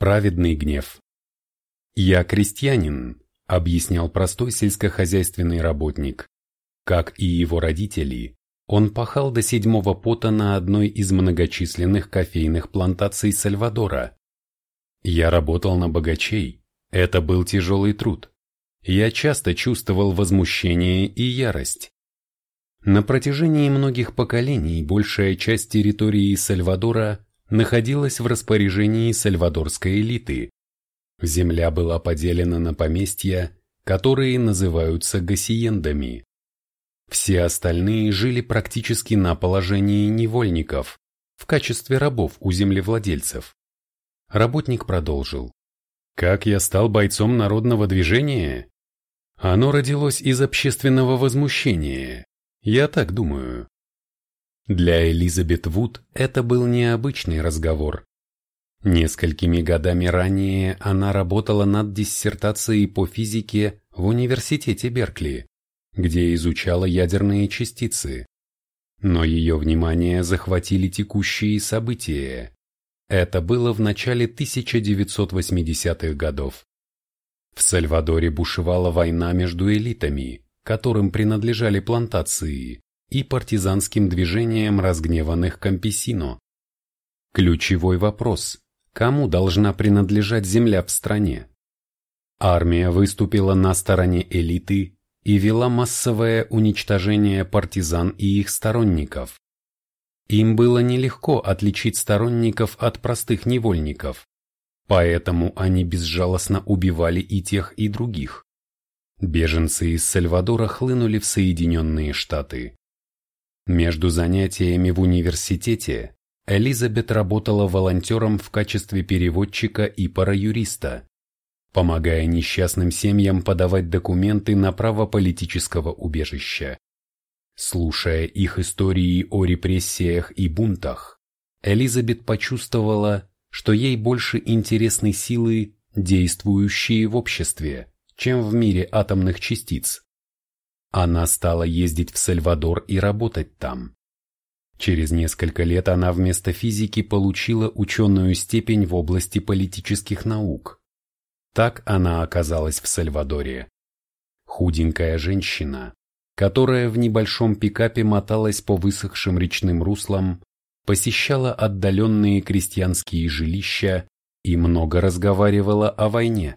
Праведный гнев. «Я крестьянин», — объяснял простой сельскохозяйственный работник. Как и его родители, он пахал до седьмого пота на одной из многочисленных кофейных плантаций Сальвадора. Я работал на богачей, это был тяжелый труд. Я часто чувствовал возмущение и ярость. На протяжении многих поколений большая часть территории Сальвадора находилась в распоряжении сальвадорской элиты. Земля была поделена на поместья, которые называются гасиендами. Все остальные жили практически на положении невольников, в качестве рабов у землевладельцев. Работник продолжил. Как я стал бойцом народного движения? Оно родилось из общественного возмущения. Я так думаю. Для Элизабет Вуд это был необычный разговор. Несколькими годами ранее она работала над диссертацией по физике в университете Беркли, где изучала ядерные частицы. Но ее внимание захватили текущие события. Это было в начале 1980-х годов. В Сальвадоре бушевала война между элитами, которым принадлежали плантации, и партизанским движением разгневанных кампесино. Ключевой вопрос – кому должна принадлежать земля в стране? Армия выступила на стороне элиты и вела массовое уничтожение партизан и их сторонников. Им было нелегко отличить сторонников от простых невольников, поэтому они безжалостно убивали и тех, и других. Беженцы из Сальвадора хлынули в Соединенные Штаты. Между занятиями в университете Элизабет работала волонтером в качестве переводчика и параюриста, помогая несчастным семьям подавать документы на право политического убежища. Слушая их истории о репрессиях и бунтах, Элизабет почувствовала, что ей больше интересны силы, действующие в обществе, чем в мире атомных частиц. Она стала ездить в Сальвадор и работать там. Через несколько лет она вместо физики получила ученую степень в области политических наук. Так она оказалась в Сальвадоре. Худенькая женщина, которая в небольшом пикапе моталась по высохшим речным руслам, посещала отдаленные крестьянские жилища и много разговаривала о войне.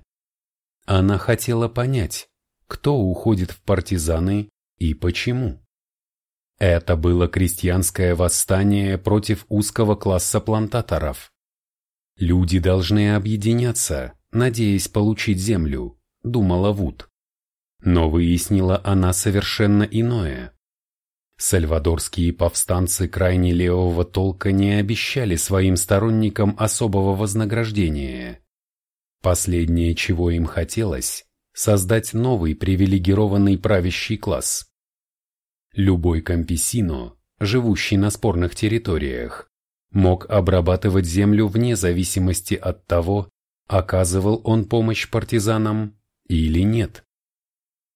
Она хотела понять, кто уходит в партизаны и почему. Это было крестьянское восстание против узкого класса плантаторов. Люди должны объединяться, надеясь получить землю, думала Вуд. Но выяснила она совершенно иное. Сальвадорские повстанцы крайне левого толка не обещали своим сторонникам особого вознаграждения. Последнее, чего им хотелось, создать новый привилегированный правящий класс. Любой кампесино, живущий на спорных территориях, мог обрабатывать землю вне зависимости от того, оказывал он помощь партизанам или нет.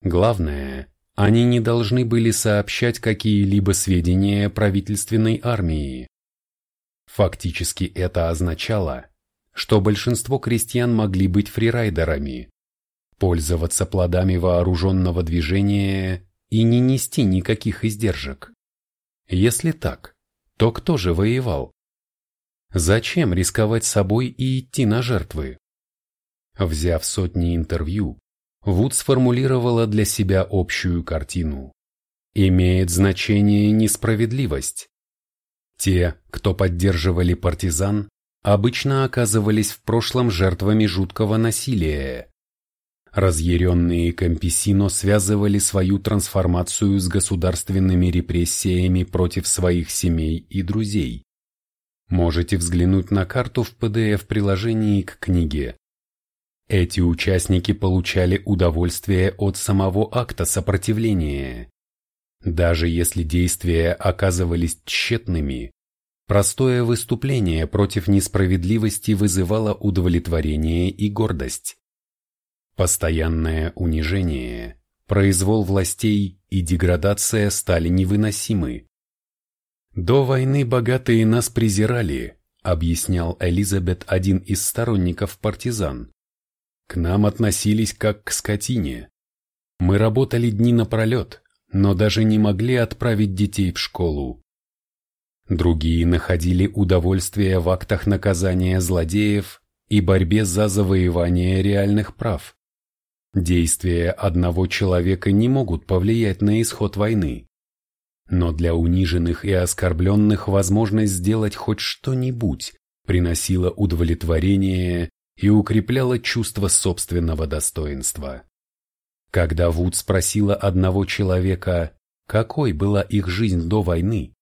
Главное, они не должны были сообщать какие-либо сведения правительственной армии. Фактически это означало, что большинство крестьян могли быть фрирайдерами, пользоваться плодами вооруженного движения и не нести никаких издержек. Если так, то кто же воевал? Зачем рисковать собой и идти на жертвы? Взяв сотни интервью, Вуд сформулировала для себя общую картину. Имеет значение несправедливость. Те, кто поддерживали партизан, обычно оказывались в прошлом жертвами жуткого насилия, Разъяренные кампесино связывали свою трансформацию с государственными репрессиями против своих семей и друзей. Можете взглянуть на карту в PDF-приложении к книге. Эти участники получали удовольствие от самого акта сопротивления. Даже если действия оказывались тщетными, простое выступление против несправедливости вызывало удовлетворение и гордость. Постоянное унижение, произвол властей и деградация стали невыносимы. До войны богатые нас презирали, объяснял Элизабет один из сторонников партизан. К нам относились как к скотине. Мы работали дни напролет, но даже не могли отправить детей в школу. Другие находили удовольствие в актах наказания злодеев и борьбе за завоевание реальных прав. Действия одного человека не могут повлиять на исход войны. Но для униженных и оскорбленных возможность сделать хоть что-нибудь приносила удовлетворение и укрепляла чувство собственного достоинства. Когда Вуд спросила одного человека, какой была их жизнь до войны,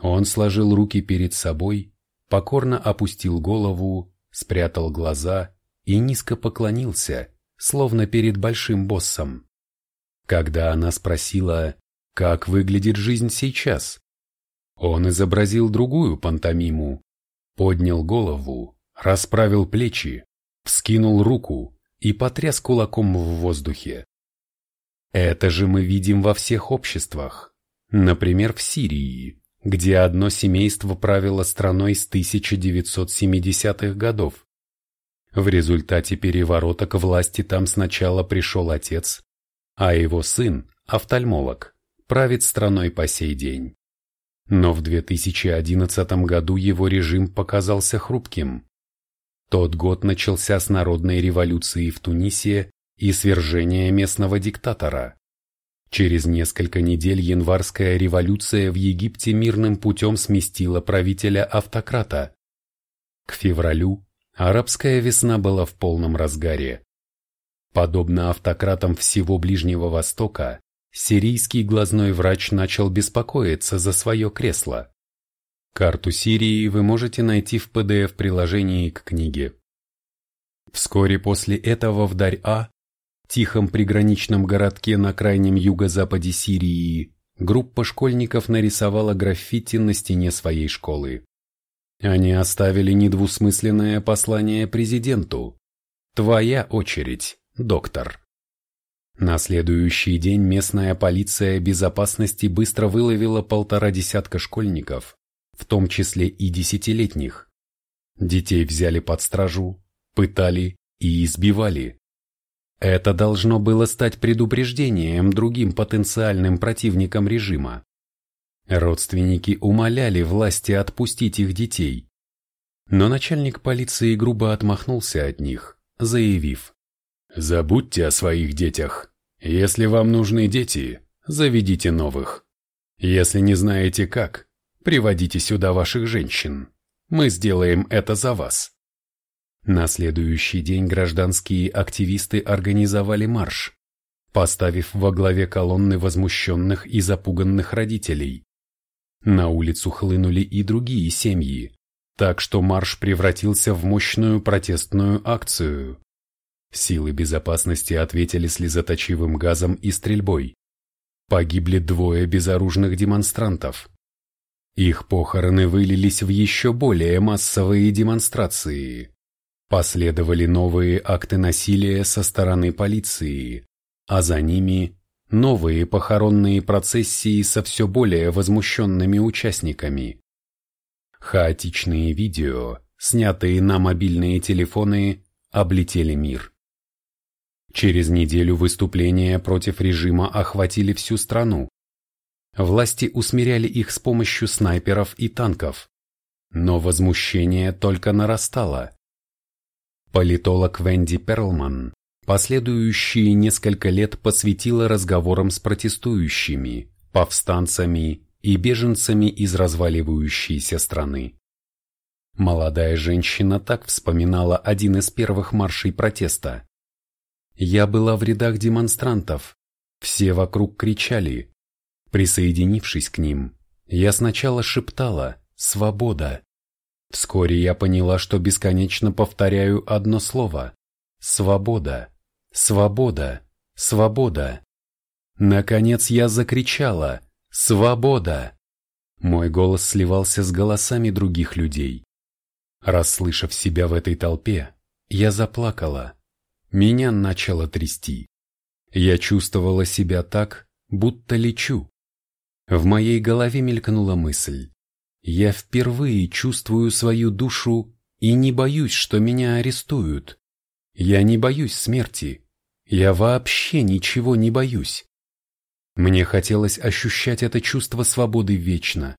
он сложил руки перед собой, покорно опустил голову, спрятал глаза и низко поклонился, словно перед большим боссом. Когда она спросила, как выглядит жизнь сейчас, он изобразил другую пантомиму, поднял голову, расправил плечи, вскинул руку и потряс кулаком в воздухе. Это же мы видим во всех обществах, например, в Сирии, где одно семейство правило страной с 1970-х годов. В результате переворота к власти там сначала пришел отец, а его сын, офтальмолог, правит страной по сей день. Но в 2011 году его режим показался хрупким. Тот год начался с народной революции в Тунисе и свержения местного диктатора. Через несколько недель январская революция в Египте мирным путем сместила правителя-автократа. К февралю арабская весна была в полном разгаре. Подобно автократам всего Ближнего Востока, сирийский глазной врач начал беспокоиться за свое кресло. Карту Сирии вы можете найти в PDF-приложении к книге. Вскоре после этого в Дарь-А тихом приграничном городке на крайнем юго-западе Сирии, группа школьников нарисовала граффити на стене своей школы. Они оставили недвусмысленное послание президенту. «Твоя очередь, доктор». На следующий день местная полиция безопасности быстро выловила полтора десятка школьников, в том числе и десятилетних. Детей взяли под стражу, пытали и избивали. Это должно было стать предупреждением другим потенциальным противникам режима. Родственники умоляли власти отпустить их детей. Но начальник полиции грубо отмахнулся от них, заявив, «Забудьте о своих детях. Если вам нужны дети, заведите новых. Если не знаете как, приводите сюда ваших женщин. Мы сделаем это за вас». На следующий день гражданские активисты организовали марш, поставив во главе колонны возмущенных и запуганных родителей. На улицу хлынули и другие семьи, так что марш превратился в мощную протестную акцию. Силы безопасности ответили слезоточивым газом и стрельбой. Погибли двое безоружных демонстрантов. Их похороны вылились в еще более массовые демонстрации. Последовали новые акты насилия со стороны полиции, а за ними новые похоронные процессии со все более возмущенными участниками. Хаотичные видео, снятые на мобильные телефоны, облетели мир. Через неделю выступления против режима охватили всю страну. Власти усмиряли их с помощью снайперов и танков. Но возмущение только нарастало. Политолог Венди Перлман последующие несколько лет посвятила разговорам с протестующими, повстанцами и беженцами из разваливающейся страны. Молодая женщина так вспоминала один из первых маршей протеста. «Я была в рядах демонстрантов, все вокруг кричали. Присоединившись к ним, я сначала шептала «Свобода!», Вскоре я поняла, что бесконечно повторяю одно слово – свобода, свобода, свобода. Наконец я закричала «Свобода!». Мой голос сливался с голосами других людей. Расслышав себя в этой толпе, я заплакала. Меня начало трясти. Я чувствовала себя так, будто лечу. В моей голове мелькнула мысль. я впервые чувствую свою душу и не боюсь, что меня арестуют. Я не боюсь смерти. Я вообще ничего не боюсь. Мне хотелось ощущать это чувство свободы вечно.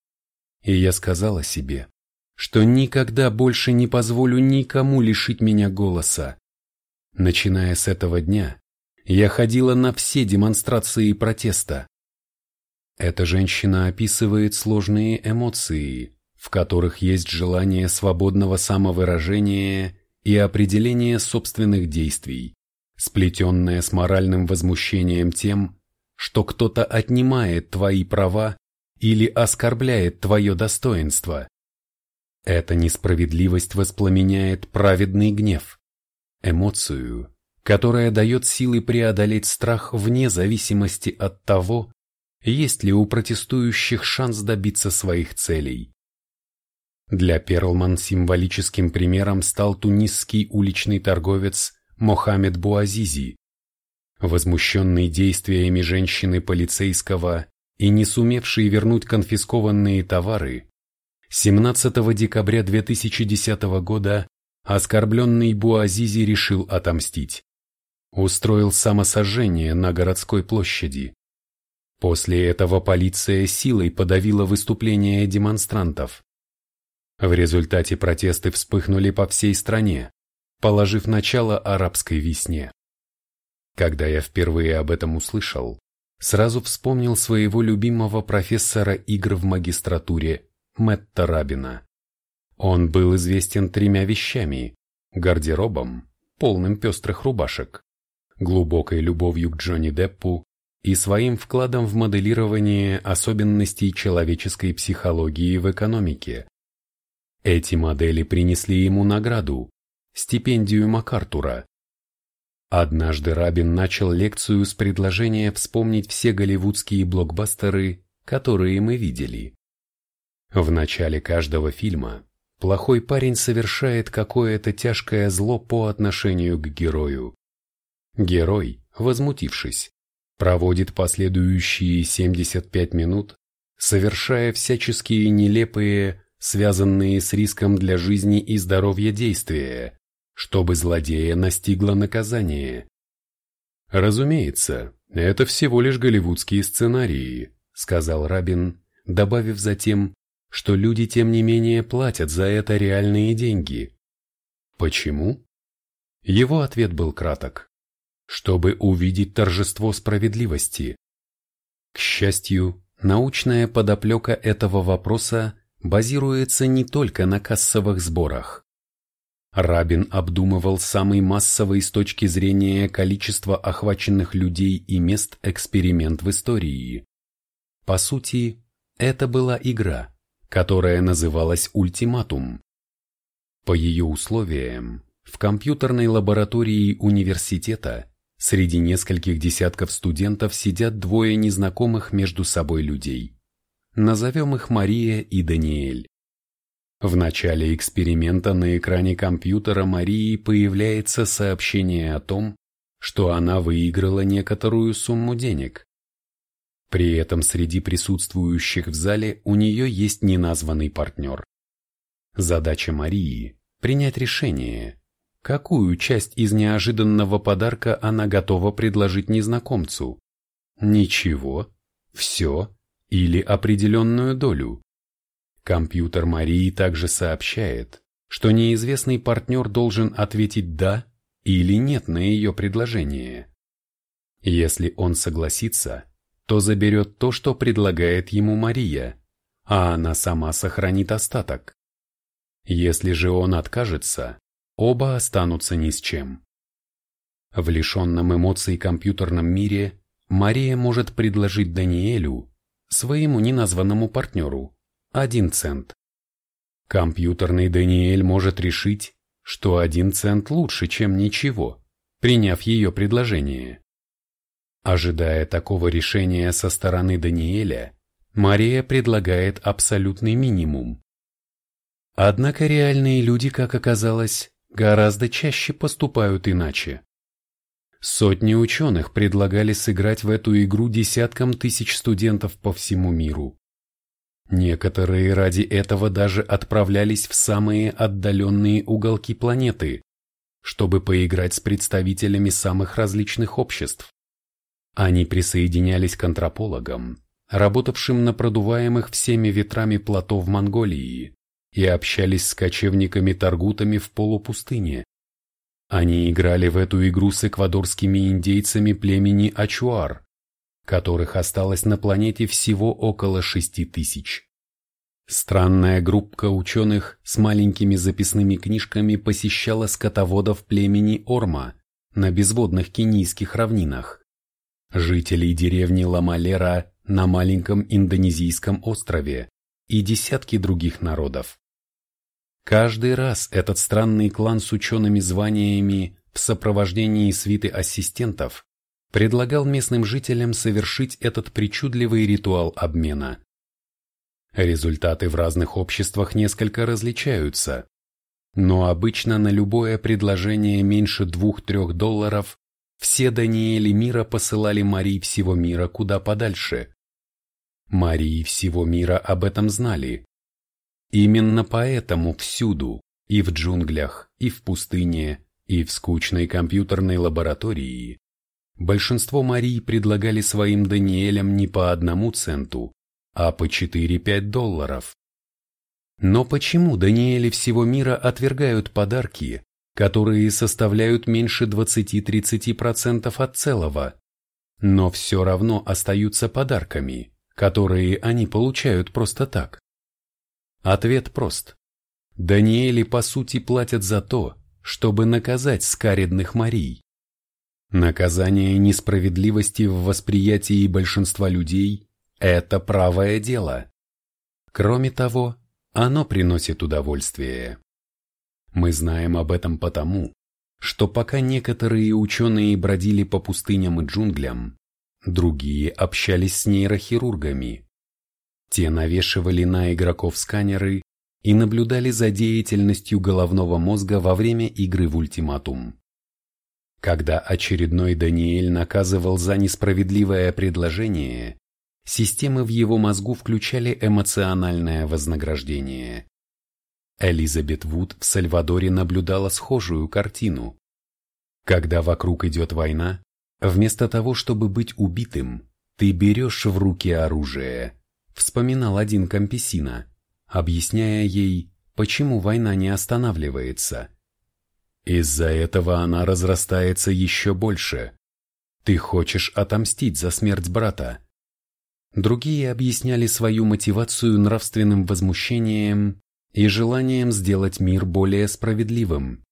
И я сказала себе, что никогда больше не позволю никому лишить меня голоса. Начиная с этого дня, я ходила на все демонстрации протеста. Эта женщина описывает сложные эмоции, в которых есть желание свободного самовыражения и определения собственных действий, сплетенное с моральным возмущением тем, что кто-то отнимает твои права или оскорбляет твое достоинство. Эта несправедливость воспламеняет праведный гнев, эмоцию, которая дает силы преодолеть страх вне зависимости от того, есть ли у протестующих шанс добиться своих целей. Для Перлман символическим примером стал тунисский уличный торговец Мохаммед Буазизи, возмущенный действиями женщины полицейского и не сумевший вернуть конфискованные товары, 17 декабря 2010 года оскорбленный Буазизи решил отомстить. Устроил самосожжение на городской площади. После этого полиция силой подавила выступления демонстрантов. В результате протесты вспыхнули по всей стране, положив начало арабской весне. Когда я впервые об этом услышал, сразу вспомнил своего любимого профессора игр в магистратуре Мэтта Рабина. Он был известен тремя вещами – гардеробом, полным пестрых рубашек, глубокой любовью к Джонни Деппу и своим вкладом в моделирование особенностей человеческой психологии в экономике. Эти модели принесли ему награду – стипендию МакАртура. Однажды Рабин начал лекцию с предложения вспомнить все голливудские блокбастеры, которые мы видели. В начале каждого фильма плохой парень совершает какое-то тяжкое зло по отношению к герою. Герой, возмутившись, проводит последующие 75 минут, совершая всяческие нелепые, связанные с риском для жизни и здоровья действия, чтобы злодея настигло наказание. Разумеется, это всего лишь голливудские сценарии, сказал Рабин, добавив затем, что люди тем не менее платят за это реальные деньги. Почему? Его ответ был краток чтобы увидеть торжество справедливости. К счастью, научная подоплека этого вопроса базируется не только на кассовых сборах. Рабин обдумывал самый массовый с точки зрения количества охваченных людей и мест эксперимент в истории. По сути, это была игра, которая называлась «Ультиматум». По ее условиям, в компьютерной лаборатории университета Среди нескольких десятков студентов сидят двое незнакомых между собой людей. Назовем их Мария и Даниэль. В начале эксперимента на экране компьютера Марии появляется сообщение о том, что она выиграла некоторую сумму денег. При этом среди присутствующих в зале у нее есть неназванный партнер. Задача Марии – принять решение, Какую часть из неожиданного подарка она готова предложить незнакомцу? Ничего, все или определенную долю. Компьютер Марии также сообщает, что неизвестный партнер должен ответить «да» или «нет» на ее предложение. Если он согласится, то заберет то, что предлагает ему Мария, а она сама сохранит остаток. Если же он откажется, оба останутся ни с чем. В лишенном эмоций компьютерном мире Мария может предложить Даниэлю, своему неназванному партнеру, один цент. Компьютерный Даниэль может решить, что один цент лучше, чем ничего, приняв ее предложение. Ожидая такого решения со стороны Даниэля, Мария предлагает абсолютный минимум. Однако реальные люди, как оказалось, гораздо чаще поступают иначе. Сотни ученых предлагали сыграть в эту игру десяткам тысяч студентов по всему миру. Некоторые ради этого даже отправлялись в самые отдаленные уголки планеты, чтобы поиграть с представителями самых различных обществ. Они присоединялись к антропологам, работавшим на продуваемых всеми ветрами плато в Монголии, и общались с кочевниками-таргутами в полупустыне. Они играли в эту игру с эквадорскими индейцами племени Ачуар, которых осталось на планете всего около шести тысяч. Странная группка ученых с маленькими записными книжками посещала скотоводов племени Орма на безводных кенийских равнинах, жителей деревни Ламалера на маленьком индонезийском острове и десятки других народов. Каждый раз этот странный клан с учеными званиями в сопровождении свиты ассистентов предлагал местным жителям совершить этот причудливый ритуал обмена. Результаты в разных обществах несколько различаются, но обычно на любое предложение меньше двух-трех долларов все Даниэли мира посылали Марии всего мира куда подальше. Марии всего мира об этом знали. Именно поэтому всюду, и в джунглях, и в пустыне, и в скучной компьютерной лаборатории, большинство Марий предлагали своим Даниэлям не по одному центу, а по 4-5 долларов. Но почему Даниэли всего мира отвергают подарки, которые составляют меньше 20-30% от целого, но все равно остаются подарками, которые они получают просто так? Ответ прост. Даниэли по сути платят за то, чтобы наказать скаридных Марий. Наказание несправедливости в восприятии большинства людей – это правое дело. Кроме того, оно приносит удовольствие. Мы знаем об этом потому, что пока некоторые ученые бродили по пустыням и джунглям, другие общались с нейрохирургами. Те навешивали на игроков сканеры и наблюдали за деятельностью головного мозга во время игры в ультиматум. Когда очередной Даниэль наказывал за несправедливое предложение, системы в его мозгу включали эмоциональное вознаграждение. Элизабет Вуд в Сальвадоре наблюдала схожую картину. Когда вокруг идет война, вместо того, чтобы быть убитым, ты берешь в руки оружие, вспоминал один Кампесина, объясняя ей, почему война не останавливается – из-за этого она разрастается еще больше. Ты хочешь отомстить за смерть брата. Другие объясняли свою мотивацию нравственным возмущением и желанием сделать мир более справедливым.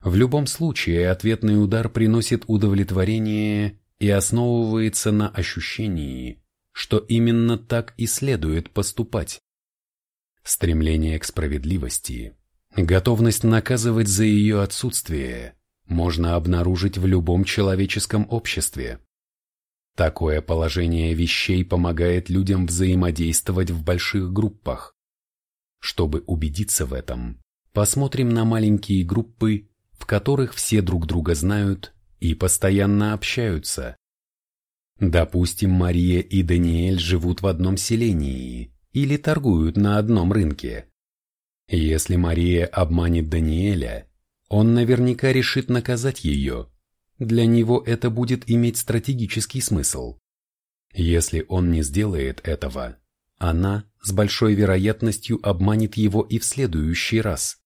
В любом случае ответный удар приносит удовлетворение и основывается на ощущении, что именно так и следует поступать. Стремление к справедливости Готовность наказывать за ее отсутствие можно обнаружить в любом человеческом обществе. Такое положение вещей помогает людям взаимодействовать в больших группах. Чтобы убедиться в этом, посмотрим на маленькие группы, в которых все друг друга знают и постоянно общаются. Допустим, Мария и Даниэль живут в одном селении или торгуют на одном рынке. Если Мария обманет Даниэля, он наверняка решит наказать ее. Для него это будет иметь стратегический смысл. Если он не сделает этого, она с большой вероятностью обманет его и в следующий раз.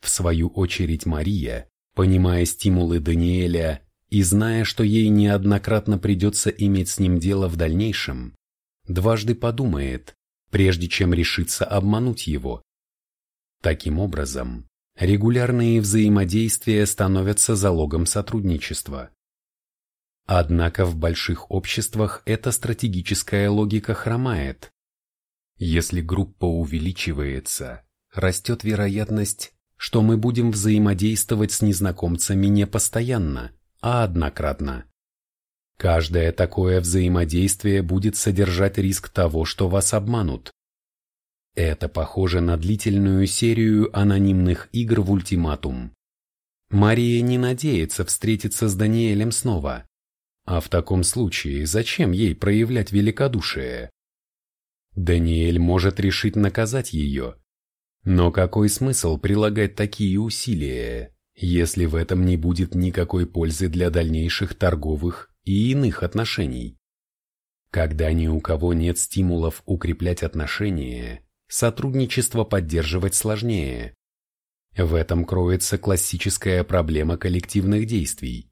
В свою очередь Мария, понимая стимулы Даниэля и зная, что ей неоднократно придется иметь с ним дело в дальнейшем, дважды подумает, прежде чем решиться обмануть его. Таким образом, регулярные взаимодействия становятся залогом сотрудничества. Однако в больших обществах эта стратегическая логика хромает. Если группа увеличивается, растет вероятность, что мы будем взаимодействовать с незнакомцами не постоянно, а однократно. Каждое такое взаимодействие будет содержать риск того, что вас обманут. Это похоже на длительную серию анонимных игр в ультиматум. Мария не надеется встретиться с Даниэлем снова. А в таком случае зачем ей проявлять великодушие? Даниэль может решить наказать ее. Но какой смысл прилагать такие усилия, если в этом не будет никакой пользы для дальнейших торговых и иных отношений? Когда ни у кого нет стимулов укреплять отношения, сотрудничество поддерживать сложнее. В этом кроется классическая проблема коллективных действий.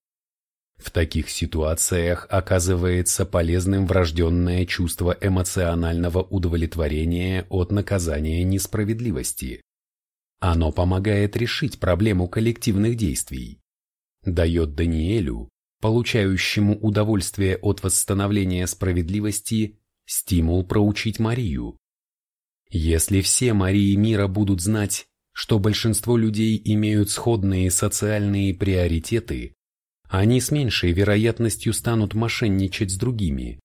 В таких ситуациях оказывается полезным врожденное чувство эмоционального удовлетворения от наказания несправедливости. Оно помогает решить проблему коллективных действий, дает Даниэлю, получающему удовольствие от восстановления справедливости, стимул проучить Марию. Если все Марии мира будут знать, что большинство людей имеют сходные социальные приоритеты, они с меньшей вероятностью станут мошенничать с другими.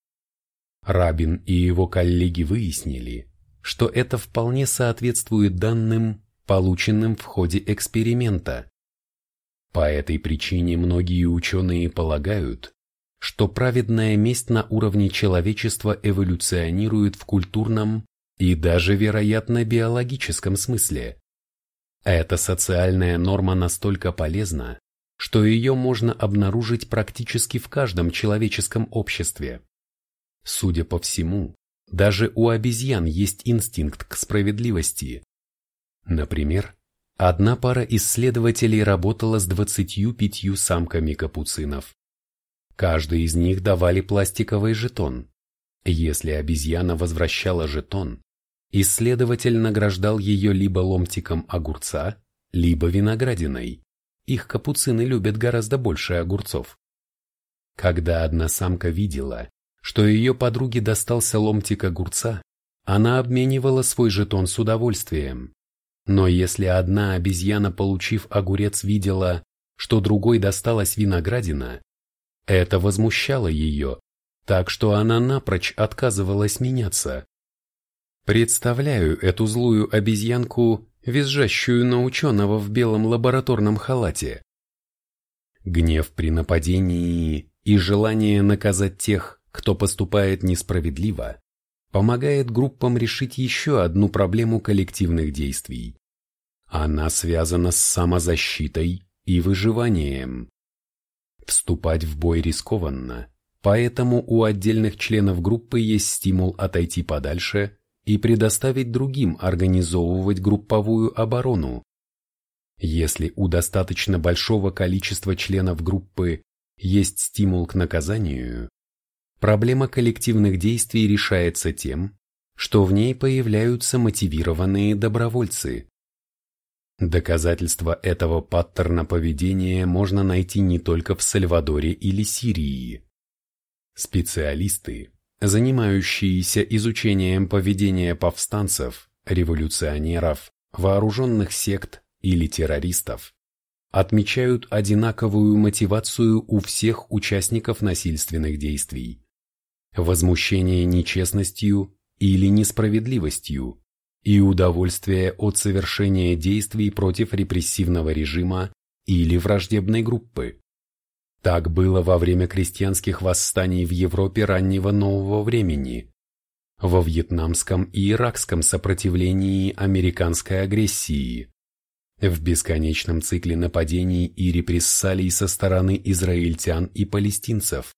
Рабин и его коллеги выяснили, что это вполне соответствует данным, полученным в ходе эксперимента. По этой причине многие ученые полагают, что праведная месть на уровне человечества эволюционирует в культурном и даже, вероятно, биологическом смысле. Эта социальная норма настолько полезна, что ее можно обнаружить практически в каждом человеческом обществе. Судя по всему, даже у обезьян есть инстинкт к справедливости. Например, одна пара исследователей работала с 25 самками капуцинов. Каждый из них давали пластиковый жетон. Если обезьяна возвращала жетон, исследователь награждал ее либо ломтиком огурца, либо виноградиной. Их капуцины любят гораздо больше огурцов. Когда одна самка видела, что ее подруге достался ломтик огурца, она обменивала свой жетон с удовольствием. Но если одна обезьяна, получив огурец, видела, что другой досталась виноградина, это возмущало ее, так что она напрочь отказывалась меняться. Представляю эту злую обезьянку, визжащую на ученого в белом лабораторном халате. Гнев при нападении и желание наказать тех, кто поступает несправедливо, помогает группам решить еще одну проблему коллективных действий. Она связана с самозащитой и выживанием. Вступать в бой рискованно, поэтому у отдельных членов группы есть стимул отойти подальше и предоставить другим организовывать групповую оборону. Если у достаточно большого количества членов группы есть стимул к наказанию, проблема коллективных действий решается тем, что в ней появляются мотивированные добровольцы. Доказательства этого паттерна поведения можно найти не только в Сальвадоре или Сирии. Специалисты, занимающиеся изучением поведения повстанцев, революционеров, вооруженных сект или террористов, отмечают одинаковую мотивацию у всех участников насильственных действий. Возмущение нечестностью или несправедливостью и удовольствие от совершения действий против репрессивного режима или враждебной группы. Так было во время крестьянских восстаний в Европе раннего нового времени, во вьетнамском и иракском сопротивлении американской агрессии, в бесконечном цикле нападений и репрессалий со стороны израильтян и палестинцев.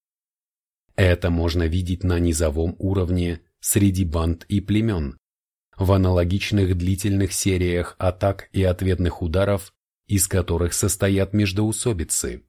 Это можно видеть на низовом уровне среди банд и племен, в аналогичных длительных сериях атак и ответных ударов, из которых состоят междоусобицы.